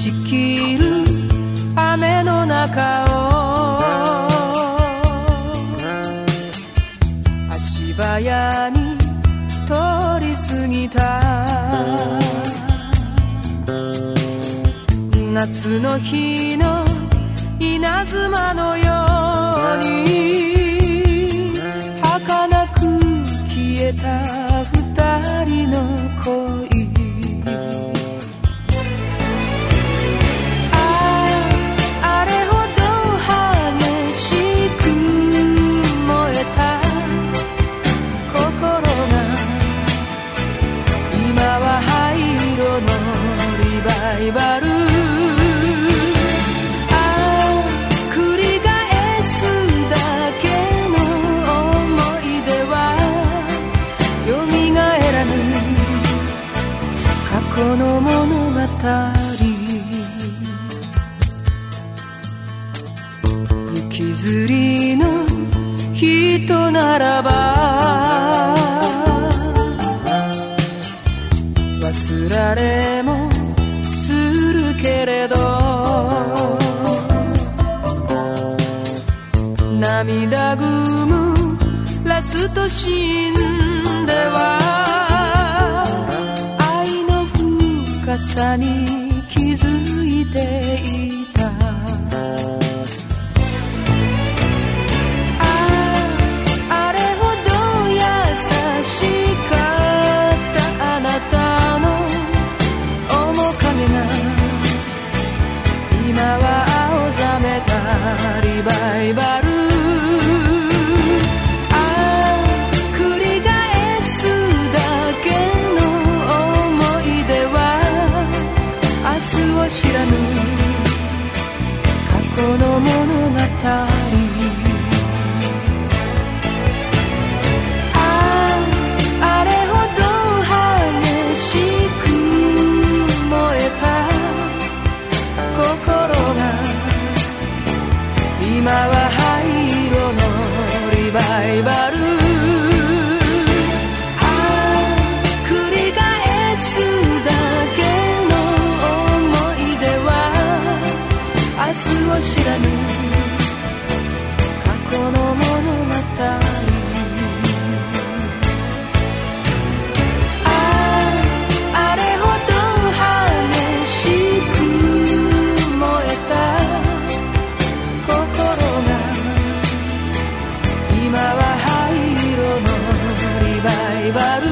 しきる雨の中を。足早に通り過ぎた。夏の日の稲妻のように。儚く消えた二人の恋。過去の物語。行きずりの人ならば忘られもするけれど涙ぐむラストシーンでは sunny 知らぬ過去の物語あああれほど激しく燃えた。心が今は灰色のリバイバル。今